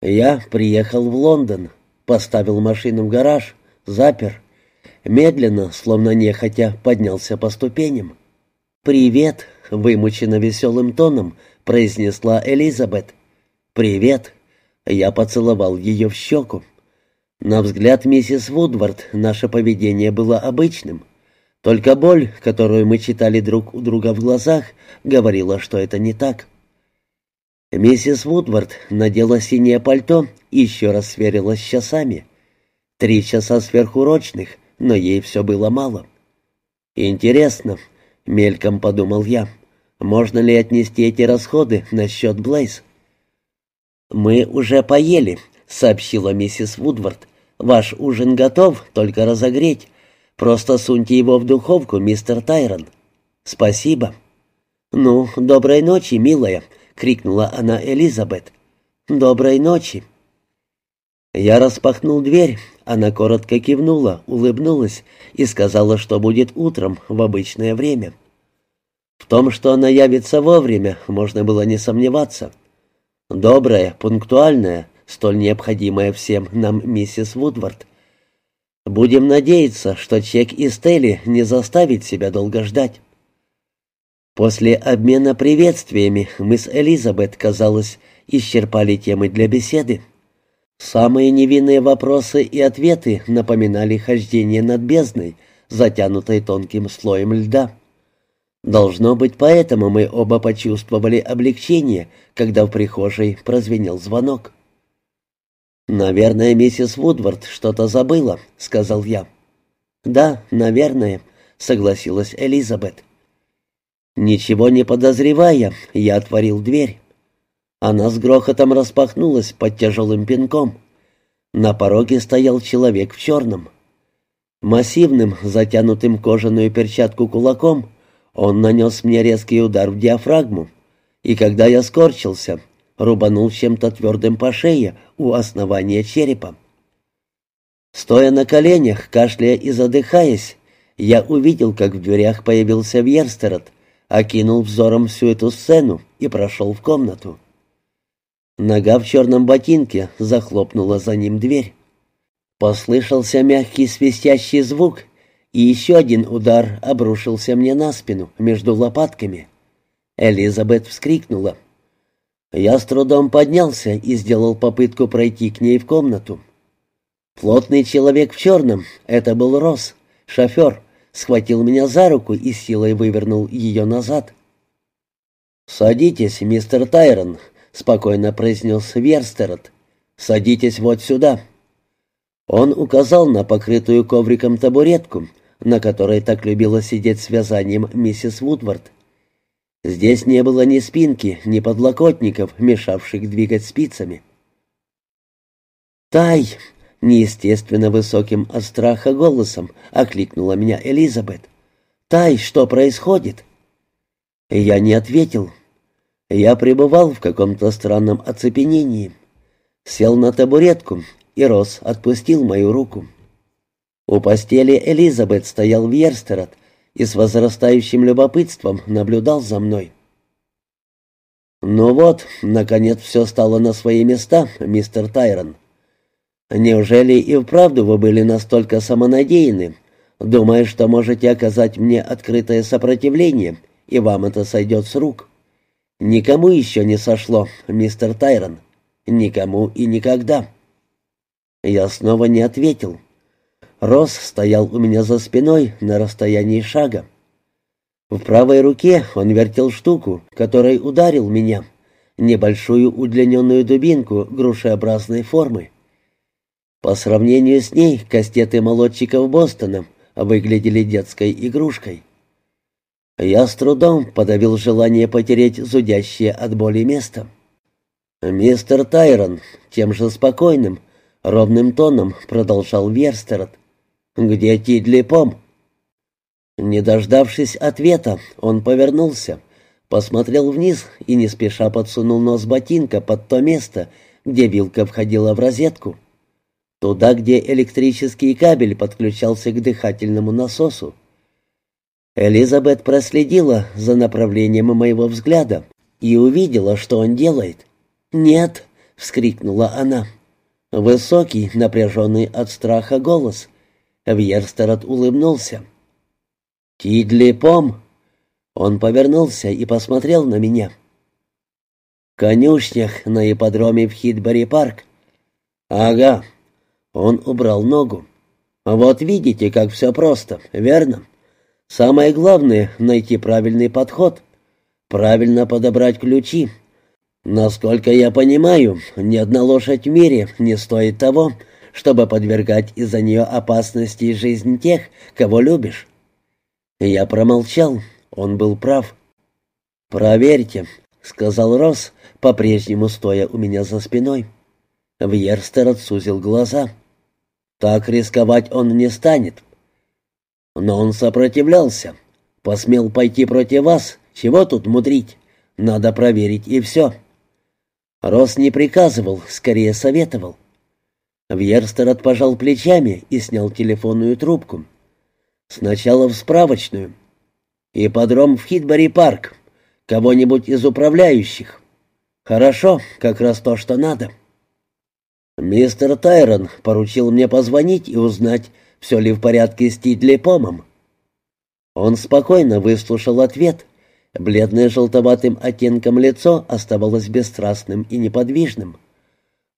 Я приехал в Лондон, поставил машину в гараж, запер. Медленно, словно нехотя, поднялся по ступеням. «Привет», — вымученно веселым тоном произнесла Элизабет. «Привет». Я поцеловал ее в щеку. На взгляд миссис Вудвард наше поведение было обычным. Только боль, которую мы читали друг у друга в глазах, говорила, что это не так. Миссис Вудвард надела синее пальто и еще раз сверилась с часами. Три часа сверхурочных, но ей все было мало. «Интересно», — мельком подумал я, — «можно ли отнести эти расходы на счет Блейз?» «Мы уже поели», — сообщила миссис Вудвард. «Ваш ужин готов, только разогреть. Просто суньте его в духовку, мистер Тайрон». «Спасибо». «Ну, доброй ночи, милая», крикнула она Элизабет. «Доброй ночи!» Я распахнул дверь, она коротко кивнула, улыбнулась и сказала, что будет утром в обычное время. В том, что она явится вовремя, можно было не сомневаться. Добрая, пунктуальная, столь необходимая всем нам миссис Вудвард. Будем надеяться, что чек из Телли не заставит себя долго ждать. После обмена приветствиями мы с Элизабет, казалось, исчерпали темы для беседы. Самые невинные вопросы и ответы напоминали хождение над бездной, затянутой тонким слоем льда. Должно быть, поэтому мы оба почувствовали облегчение, когда в прихожей прозвенел звонок. «Наверное, миссис Вудвард что-то забыла», — сказал я. «Да, наверное», — согласилась Элизабет. Ничего не подозревая, я отворил дверь. Она с грохотом распахнулась под тяжелым пинком. На пороге стоял человек в черном. Массивным, затянутым кожаную перчатку кулаком, он нанес мне резкий удар в диафрагму, и когда я скорчился, рубанул чем-то твердым по шее у основания черепа. Стоя на коленях, кашляя и задыхаясь, я увидел, как в дверях появился Вьерстерот окинул взором всю эту сцену и прошел в комнату. Нога в черном ботинке захлопнула за ним дверь. Послышался мягкий свистящий звук, и еще один удар обрушился мне на спину между лопатками. Элизабет вскрикнула. Я с трудом поднялся и сделал попытку пройти к ней в комнату. Плотный человек в черном — это был Росс, шофер — схватил меня за руку и силой вывернул ее назад. «Садитесь, мистер Тайрон», — спокойно произнес Верстерот. «Садитесь вот сюда». Он указал на покрытую ковриком табуретку, на которой так любила сидеть с вязанием миссис Вудвард. Здесь не было ни спинки, ни подлокотников, мешавших двигать спицами. «Тай!» Неестественно высоким от страха голосом окликнула меня Элизабет. «Тай, что происходит?» Я не ответил. Я пребывал в каком-то странном оцепенении. Сел на табуретку, и Рос отпустил мою руку. У постели Элизабет стоял Вьерстерот и с возрастающим любопытством наблюдал за мной. «Ну вот, наконец все стало на свои места, мистер Тайрон», Неужели и вправду вы были настолько самонадеянны, думая, что можете оказать мне открытое сопротивление, и вам это сойдет с рук? Никому еще не сошло, мистер Тайрон. Никому и никогда. Я снова не ответил. Росс стоял у меня за спиной на расстоянии шага. В правой руке он вертел штуку, которой ударил меня, небольшую удлиненную дубинку грушеобразной формы. По сравнению с ней кастеты молодчиков Бостона выглядели детской игрушкой. Я с трудом подавил желание потереть зудящее от боли место. «Мистер Тайрон», тем же спокойным, ровным тоном продолжал Верстерот. «Где Тидли Пом?» Не дождавшись ответа, он повернулся, посмотрел вниз и не спеша подсунул нос ботинка под то место, где вилка входила в розетку. Туда, где электрический кабель подключался к дыхательному насосу. Элизабет проследила за направлением моего взгляда и увидела, что он делает. «Нет», — вскрикнула она. Высокий, напряженный от страха голос. Вьерстерот улыбнулся. «Тидли Пом!» Он повернулся и посмотрел на меня. «В конюшнях на ипподроме в Хитбери-парк». «Ага». Он убрал ногу. «Вот видите, как все просто, верно? Самое главное — найти правильный подход, правильно подобрать ключи, Насколько я понимаю, ни одна лошадь в мире не стоит того, чтобы подвергать из-за нее опасности жизнь тех, кого любишь. Я промолчал, он был прав. «Проверьте», — сказал Росс, по-прежнему стоя у меня за спиной. Вьерстер отсузил глаза. «Так рисковать он не станет». Но он сопротивлялся. Посмел пойти против вас. Чего тут мудрить? Надо проверить и все. Рос не приказывал, скорее советовал. Вьерстерот пожал плечами и снял телефонную трубку. Сначала в справочную. Ипподром в Хитбери-парк. Кого-нибудь из управляющих. Хорошо, как раз то, что надо. Мистер Тайрон поручил мне позвонить и узнать, все ли в порядке с Тидли Помом. Он спокойно выслушал ответ — Бледное желтоватым оттенком лицо оставалось бесстрастным и неподвижным.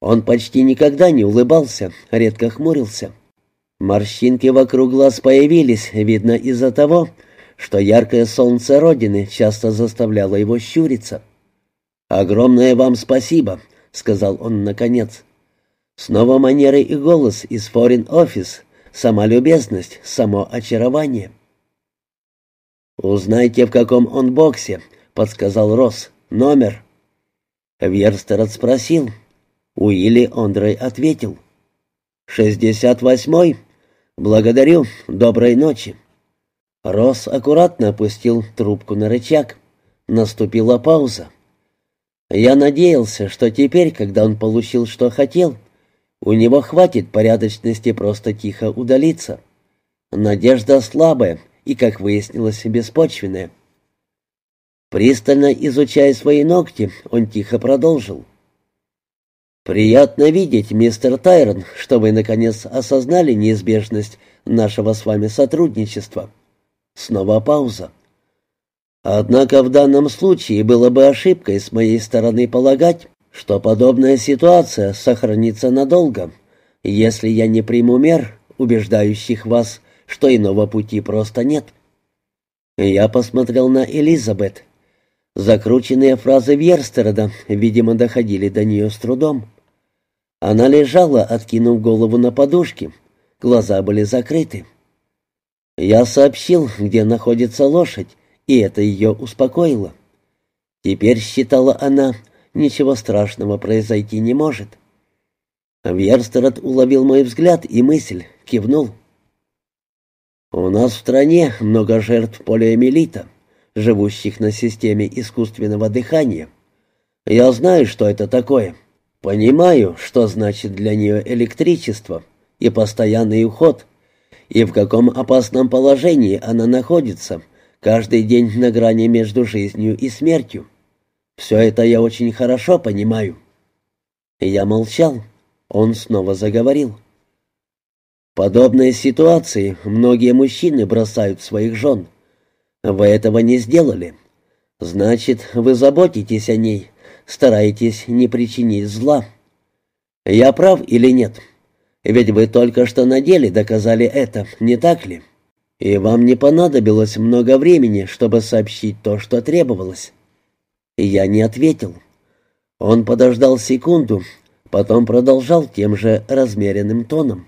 Он почти никогда не улыбался, редко хмурился. Морщинки вокруг глаз появились, видно, из-за того, что яркое солнце Родины часто заставляло его щуриться. «Огромное вам спасибо», — сказал он наконец. Снова манеры и голос из Foreign Office, сама любезность, само очарование. «Узнайте, в каком он боксе», — подсказал Росс. «Номер». Верстерот спросил. Уилли Ондрей ответил. «Шестьдесят восьмой? Благодарю. Доброй ночи». Росс аккуратно опустил трубку на рычаг. Наступила пауза. Я надеялся, что теперь, когда он получил, что хотел, у него хватит порядочности просто тихо удалиться. Надежда слабая, и, как выяснилось, беспочвенное. Пристально изучая свои ногти, он тихо продолжил. «Приятно видеть, мистер Тайрон, что вы, наконец, осознали неизбежность нашего с вами сотрудничества». Снова пауза. «Однако в данном случае было бы ошибкой с моей стороны полагать, что подобная ситуация сохранится надолго, если я не приму мер, убеждающих вас что иного пути просто нет. Я посмотрел на Элизабет. Закрученные фразы Вьерстерода, видимо, доходили до нее с трудом. Она лежала, откинув голову на подушке. Глаза были закрыты. Я сообщил, где находится лошадь, и это ее успокоило. Теперь, считала она, ничего страшного произойти не может. Вьерстерот уловил мой взгляд и мысль, кивнул. У нас в стране много жертв полиомиелита, живущих на системе искусственного дыхания. Я знаю, что это такое. Понимаю, что значит для нее электричество и постоянный уход, и в каком опасном положении она находится, каждый день на грани между жизнью и смертью. Все это я очень хорошо понимаю. Я молчал. Он снова заговорил подобной ситуации многие мужчины бросают своих жен. Вы этого не сделали. Значит, вы заботитесь о ней, стараетесь не причинить зла. Я прав или нет? Ведь вы только что на деле доказали это, не так ли? И вам не понадобилось много времени, чтобы сообщить то, что требовалось. Я не ответил. Он подождал секунду, потом продолжал тем же размеренным тоном.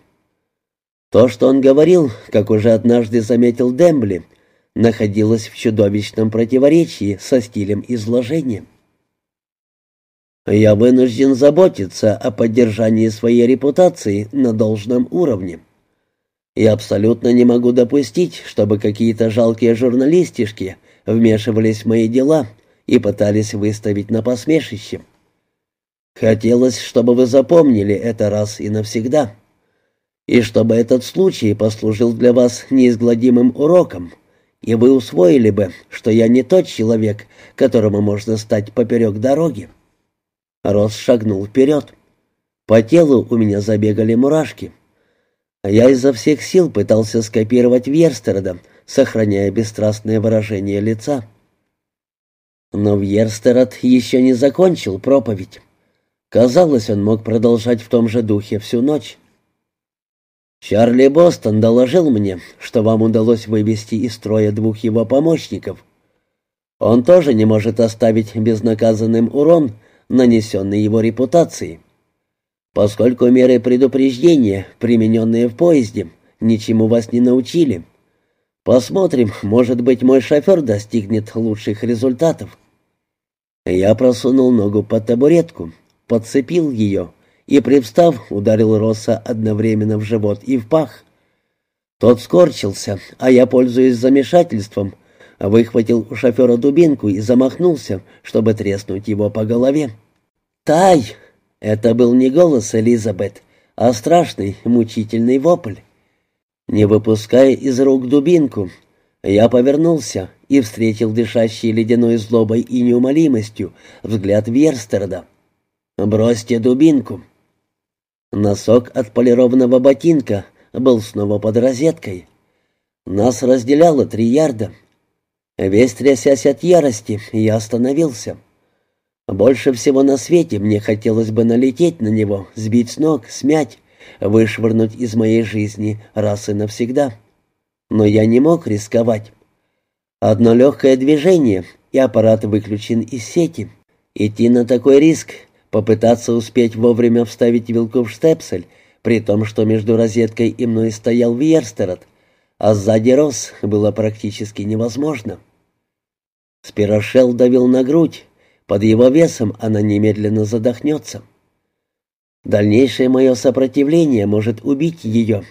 То, что он говорил, как уже однажды заметил Дембли, находилось в чудовищном противоречии со стилем изложения. «Я вынужден заботиться о поддержании своей репутации на должном уровне. И абсолютно не могу допустить, чтобы какие-то жалкие журналистишки вмешивались в мои дела и пытались выставить на посмешище. Хотелось, чтобы вы запомнили это раз и навсегда» и чтобы этот случай послужил для вас неизгладимым уроком, и вы усвоили бы, что я не тот человек, которому можно стать поперек дороги. Рос шагнул вперед. По телу у меня забегали мурашки. Я изо всех сил пытался скопировать Вьерстерда, сохраняя бесстрастное выражение лица. Но Вьерстерд еще не закончил проповедь. Казалось, он мог продолжать в том же духе всю ночь. «Чарли Бостон доложил мне, что вам удалось вывести из строя двух его помощников. Он тоже не может оставить безнаказанным урон, нанесенный его репутации. Поскольку меры предупреждения, примененные в поезде, ничему вас не научили. Посмотрим, может быть, мой шофер достигнет лучших результатов». Я просунул ногу под табуретку, подцепил ее и, привстав, ударил Росса одновременно в живот и в пах. Тот скорчился, а я, пользуясь замешательством, выхватил у шофера дубинку и замахнулся, чтобы треснуть его по голове. «Тай!» — это был не голос Элизабет, а страшный, мучительный вопль. Не выпуская из рук дубинку, я повернулся и встретил дышащий ледяной злобой и неумолимостью взгляд Верстерда. «Бросьте дубинку!» Носок от полированного ботинка был снова под розеткой. Нас разделяло три ярда. Весь трясясь от ярости, я остановился. Больше всего на свете мне хотелось бы налететь на него, сбить с ног, смять, вышвырнуть из моей жизни раз и навсегда. Но я не мог рисковать. Одно легкое движение, и аппарат выключен из сети. Идти на такой риск Попытаться успеть вовремя вставить вилку в штепсель, при том, что между розеткой и мной стоял Вьерстерот, а сзади Рос было практически невозможно. Спирошел давил на грудь, под его весом она немедленно задохнется. Дальнейшее мое сопротивление может убить ее.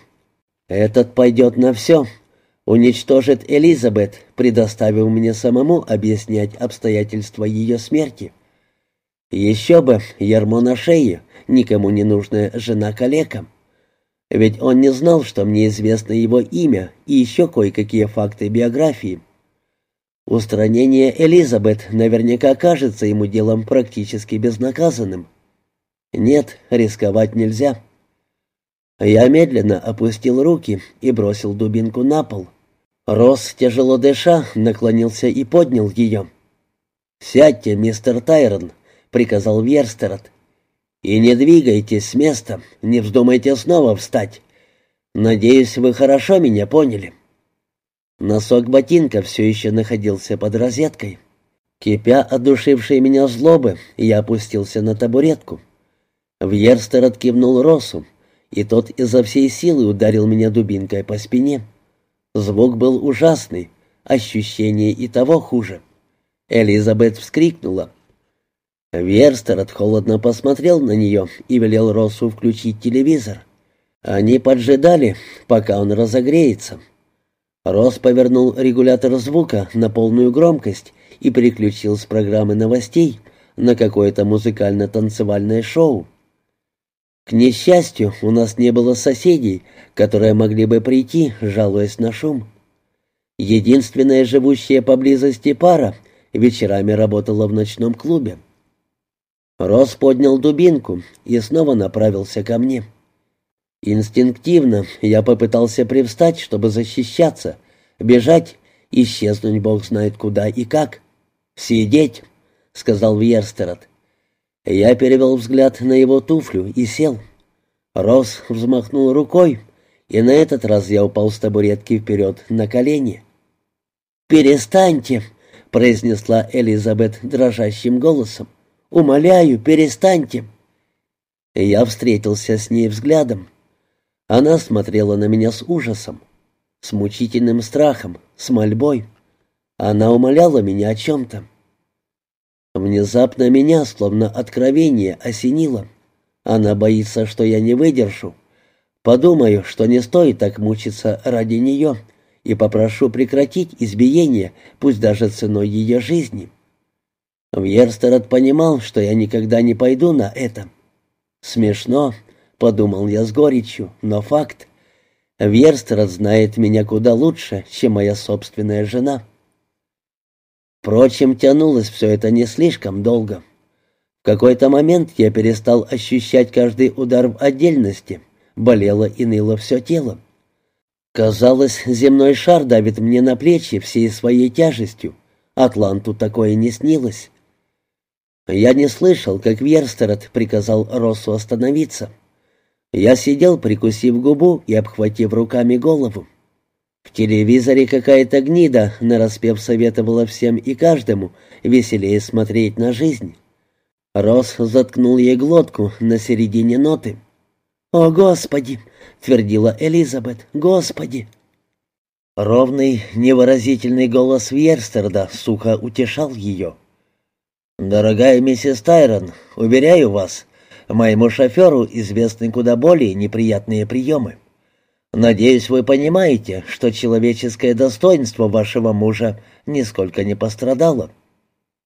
Этот пойдет на все, уничтожит Элизабет, предоставив мне самому объяснять обстоятельства ее смерти. Еще бы, ярмо на шее, никому не нужная жена-калека. Ведь он не знал, что мне известно его имя и еще кое-какие факты биографии. Устранение Элизабет наверняка кажется ему делом практически безнаказанным. Нет, рисковать нельзя. Я медленно опустил руки и бросил дубинку на пол. Рос, тяжело дыша, наклонился и поднял ее. «Сядьте, мистер Тайрон», — приказал Верстерот. «И не двигайтесь с места, не вздумайте снова встать. Надеюсь, вы хорошо меня поняли». Носок ботинка все еще находился под розеткой. Кипя от меня злобы, я опустился на табуретку. Вьерстер кивнул Росу, и тот изо всей силы ударил меня дубинкой по спине. Звук был ужасный, ощущение и того хуже. Элизабет вскрикнула, Верстерот холодно посмотрел на нее и велел Россу включить телевизор. Они поджидали, пока он разогреется. Росс повернул регулятор звука на полную громкость и переключил с программы новостей на какое-то музыкально-танцевальное шоу. К несчастью, у нас не было соседей, которые могли бы прийти, жалуясь на шум. Единственная живущая поблизости пара вечерами работала в ночном клубе. Рос поднял дубинку и снова направился ко мне. Инстинктивно я попытался привстать, чтобы защищаться, бежать, исчезнуть бог знает куда и как. «Сидеть», — сказал Вьерстерот. Я перевел взгляд на его туфлю и сел. Рос взмахнул рукой, и на этот раз я упал с табуретки вперед на колени. «Перестаньте», — произнесла Элизабет дрожащим голосом. Умоляю, перестаньте!» Я встретился с ней взглядом. Она смотрела на меня с ужасом, с мучительным страхом, с мольбой. Она умоляла меня о чем-то. Внезапно меня, словно откровение, осенило. Она боится, что я не выдержу. Подумаю, что не стоит так мучиться ради нее, и попрошу прекратить избиение, пусть даже ценой ее жизни. Вьерстерот понимал, что я никогда не пойду на это. Смешно, подумал я с горечью, но факт. Вьерстерот знает меня куда лучше, чем моя собственная жена. Впрочем, тянулось все это не слишком долго. В какой-то момент я перестал ощущать каждый удар в отдельности, болело и ныло все тело. Казалось, земной шар давит мне на плечи всей своей тяжестью. Атланту такое не снилось. Я не слышал, как Верстерот приказал Россу остановиться. Я сидел, прикусив губу и обхватив руками голову. В телевизоре какая-то гнида, нараспев советовала всем и каждому веселее смотреть на жизнь. Росс заткнул ей глотку на середине ноты. «О, Господи!» — твердила Элизабет. «Господи!» Ровный, невыразительный голос Вьерстерда сухо утешал ее. «Дорогая миссис Тайрон, уверяю вас, моему шоферу известны куда более неприятные приемы. Надеюсь, вы понимаете, что человеческое достоинство вашего мужа нисколько не пострадало».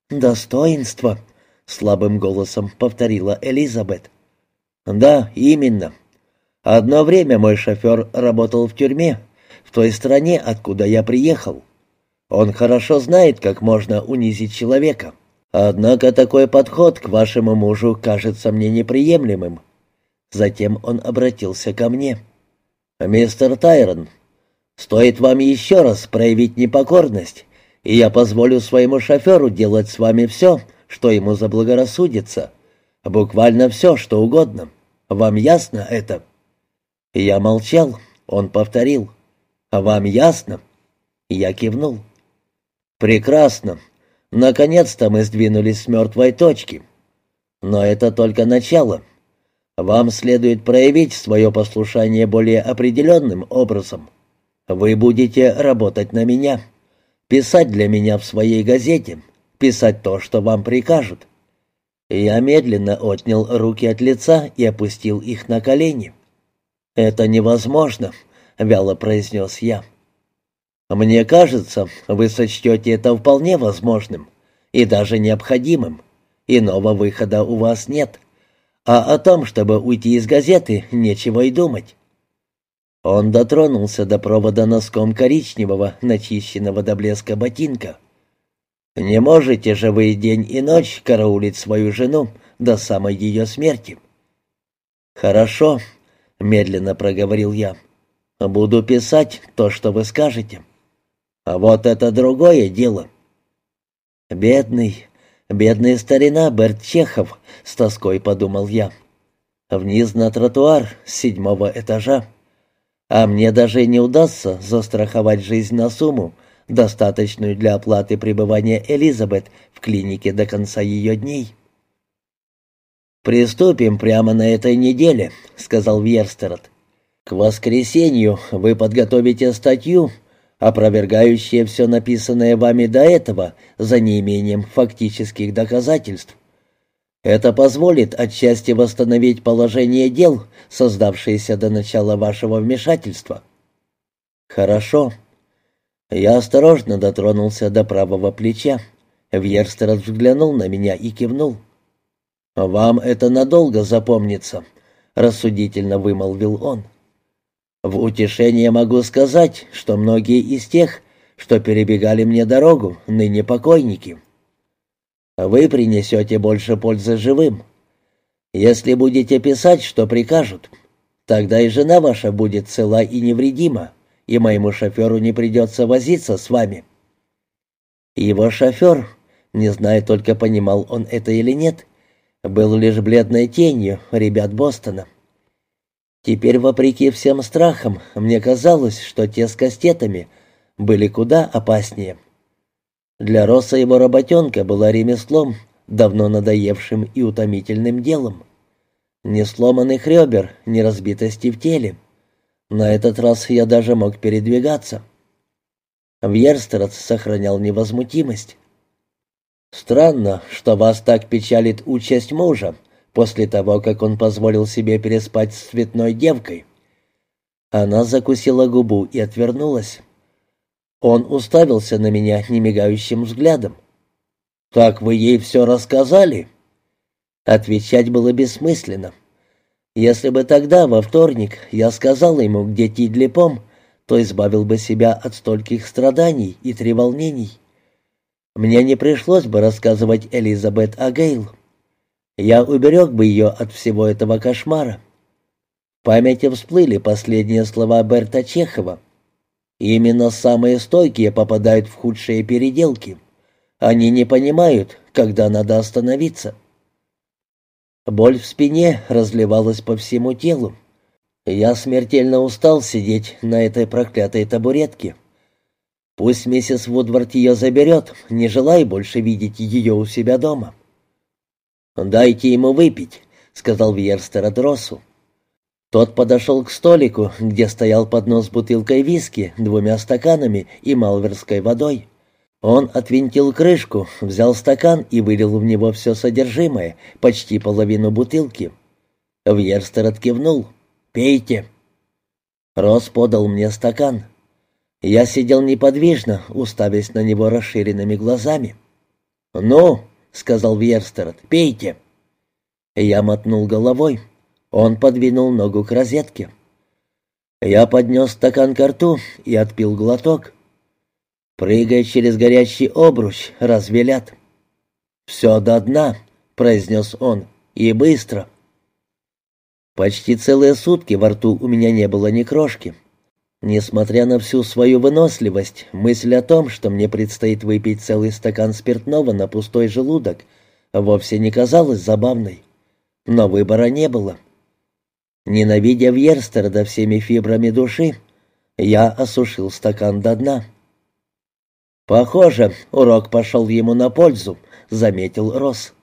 «Достоинство?» — слабым голосом повторила Элизабет. «Да, именно. Одно время мой шофер работал в тюрьме, в той стране, откуда я приехал. Он хорошо знает, как можно унизить человека. Однако такой подход к вашему мужу кажется мне неприемлемым». Затем он обратился ко мне. «Мистер Тайрон, стоит вам еще раз проявить непокорность, и я позволю своему шоферу делать с вами все, что ему заблагорассудится. Буквально все, что угодно. Вам ясно это?» Я молчал. Он повторил. «Вам ясно?» Я кивнул. «Прекрасно. Наконец-то мы сдвинулись с мертвой точки. Но это только начало. Вам следует проявить свое послушание более определенным образом. Вы будете работать на меня, писать для меня в своей газете, писать то, что вам прикажут». Я медленно отнял руки от лица и опустил их на колени. «Это невозможно», — вяло произнес я. «Мне кажется, вы сочтете это вполне возможным и даже необходимым. Иного выхода у вас нет» а о том, чтобы уйти из газеты, нечего и думать. Он дотронулся до провода носком коричневого, начищенного до блеска ботинка. «Не можете же вы день и ночь караулить свою жену до самой ее смерти?» «Хорошо», — медленно проговорил я. «Буду писать то, что вы скажете. А вот это другое дело». «Бедный, «Бедная старина Берт Чехов», — с тоской подумал я. «Вниз на тротуар с седьмого этажа. А мне даже не удастся застраховать жизнь на сумму, достаточную для оплаты пребывания Элизабет в клинике до конца ее дней». «Приступим прямо на этой неделе», — сказал Вьерстерот. «К воскресенью вы подготовите статью, опровергающее все написанное вами до этого за неимением фактических доказательств. Это позволит отчасти восстановить положение дел, создавшееся до начала вашего вмешательства. Хорошо. Я осторожно дотронулся до правого плеча. Вьерстеров взглянул на меня и кивнул. «Вам это надолго запомнится», — рассудительно вымолвил он. В утешение могу сказать, что многие из тех, что перебегали мне дорогу, ныне покойники. Вы принесете больше пользы живым. Если будете писать, что прикажут, тогда и жена ваша будет цела и невредима, и моему шоферу не придется возиться с вами». Его шофер, не знаю только понимал он это или нет, был лишь бледной тенью ребят Бостона. Теперь, вопреки всем страхам, мне казалось, что те с кастетами были куда опаснее. Для Росса его работенка была ремеслом, давно надоевшим и утомительным делом. Ни сломанных ребер, ни разбитости в теле. На этот раз я даже мог передвигаться. Вьерстерот сохранял невозмутимость. «Странно, что вас так печалит участь мужа», после того, как он позволил себе переспать с цветной девкой. Она закусила губу и отвернулась. Он уставился на меня немигающим взглядом. «Так вы ей все рассказали?» Отвечать было бессмысленно. Если бы тогда, во вторник, я сказал ему, где Тидлипом, то избавил бы себя от стольких страданий и треволнений. Мне не пришлось бы рассказывать Элизабет о Гейл. Я уберег бы ее от всего этого кошмара. В памяти всплыли последние слова Берта Чехова. Именно самые стойкие попадают в худшие переделки. Они не понимают, когда надо остановиться. Боль в спине разливалась по всему телу. Я смертельно устал сидеть на этой проклятой табуретке. Пусть миссис Вудвард ее заберет, не желая больше видеть ее у себя дома. «Дайте ему выпить», — сказал Вьерстер Адросу. Тот подошел к столику, где стоял поднос с бутылкой виски, двумя стаканами и малверской водой. Он отвинтил крышку, взял стакан и вылил в него все содержимое, почти половину бутылки. Вьерстер откивнул. «Пейте». Рос подал мне стакан. Я сидел неподвижно, уставясь на него расширенными глазами. «Ну», — сказал Вьерстерот, — «пейте». Я мотнул головой. Он подвинул ногу к розетке. Я поднес стакан к рту и отпил глоток. Прыгая через горячий обруч, развелят. «Все до дна», — произнес он, — «и быстро». Почти целые сутки во рту у меня не было ни крошки. Несмотря на всю свою выносливость, мысль о том, что мне предстоит выпить целый стакан спиртного на пустой желудок, вовсе не казалась забавной. Но выбора не было. Ненавидя Вьерстерда всеми фибрами души, я осушил стакан до дна. «Похоже, урок пошел ему на пользу», — заметил Росс.